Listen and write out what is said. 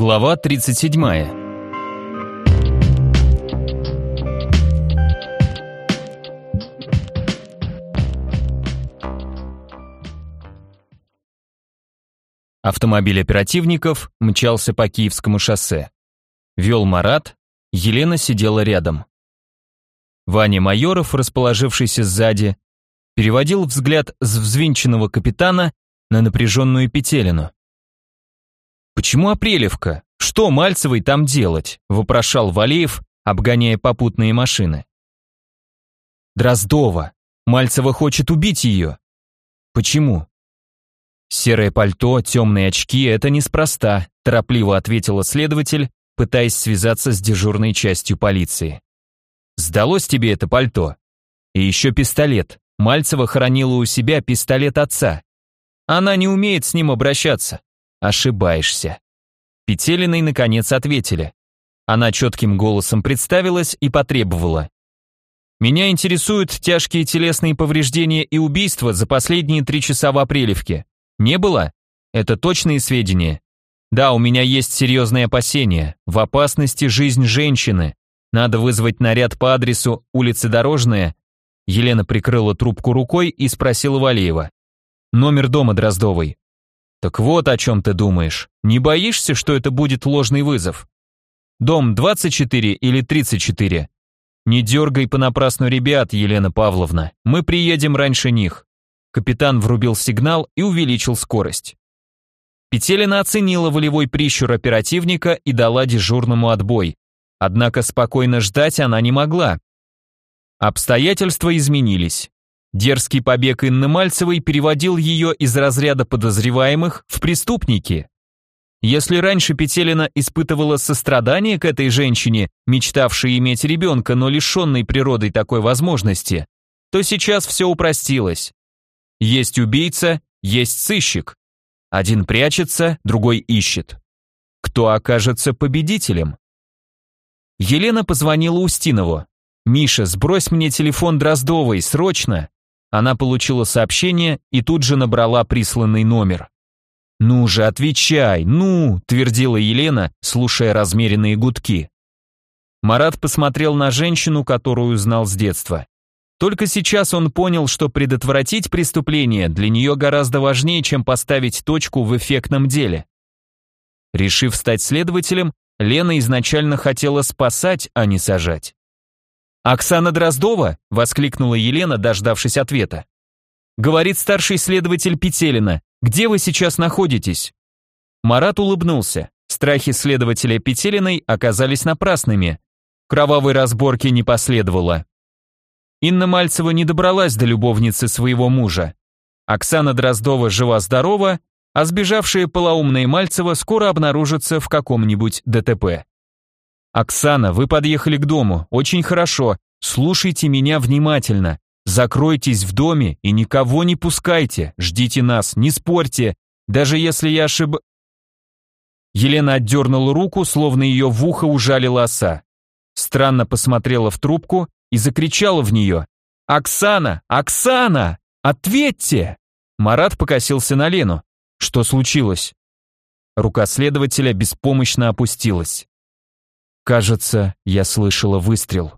Глава 37. Автомобиль оперативников мчался по Киевскому шоссе. Вел Марат, Елена сидела рядом. Ваня Майоров, расположившийся сзади, переводил взгляд с взвинченного капитана на напряженную Петелину. «Почему Апрелевка? Что Мальцевой там делать?» – вопрошал Валеев, обгоняя попутные машины. «Дроздова. Мальцева хочет убить ее». «Почему?» «Серое пальто, темные очки – это неспроста», – торопливо ответила следователь, пытаясь связаться с дежурной частью полиции. «Сдалось тебе это пальто?» «И еще пистолет. Мальцева хранила у себя пистолет отца. Она не умеет с ним обращаться. Ошибаешься. Петелиной наконец ответили. Она четким голосом представилась и потребовала. Меня интересуют тяжкие телесные повреждения и убийства за последние три часа в Апрелевке. Не было? Это точные сведения? Да, у меня есть серьезные опасения. В опасности жизнь женщины. Надо вызвать наряд по адресу улица Дорожная. Елена прикрыла трубку рукой и спросила Валеева. Номер дома Дроздовой. Так вот о чем ты думаешь. Не боишься, что это будет ложный вызов? Дом 24 или 34? Не дергай понапрасну ребят, Елена Павловна. Мы приедем раньше них. Капитан врубил сигнал и увеличил скорость. Петелина оценила волевой прищур оперативника и дала дежурному отбой. Однако спокойно ждать она не могла. Обстоятельства изменились. Дерзкий побег Инны Мальцевой переводил ее из разряда подозреваемых в преступники. Если раньше Петелина испытывала сострадание к этой женщине, мечтавшей иметь ребенка, но лишенной природой такой возможности, то сейчас все упростилось. Есть убийца, есть сыщик. Один прячется, другой ищет. Кто окажется победителем? Елена позвонила Устинову. «Миша, сбрось мне телефон Дроздовой, срочно!» Она получила сообщение и тут же набрала присланный номер. «Ну же, отвечай, ну!» – твердила Елена, слушая размеренные гудки. Марат посмотрел на женщину, которую знал с детства. Только сейчас он понял, что предотвратить преступление для нее гораздо важнее, чем поставить точку в эффектном деле. Решив стать следователем, Лена изначально хотела спасать, а не сажать. «Оксана Дроздова?» — воскликнула Елена, дождавшись ответа. «Говорит старший следователь Петелина. Где вы сейчас находитесь?» Марат улыбнулся. Страхи следователя Петелиной оказались напрасными. Кровавой разборки не последовало. Инна Мальцева не добралась до любовницы своего мужа. Оксана Дроздова жива-здорова, а сбежавшие полоумные Мальцева скоро обнаружатся в каком-нибудь ДТП. «Оксана, вы подъехали к дому. Очень хорошо. Слушайте меня внимательно. Закройтесь в доме и никого не пускайте. Ждите нас, не спорьте. Даже если я ошиб...» Елена отдернула руку, словно ее в ухо ужалила оса. Странно посмотрела в трубку и закричала в нее. «Оксана! Оксана! Ответьте!» Марат покосился на Лену. «Что случилось?» Рука следователя беспомощно опустилась. Кажется, я слышала выстрел.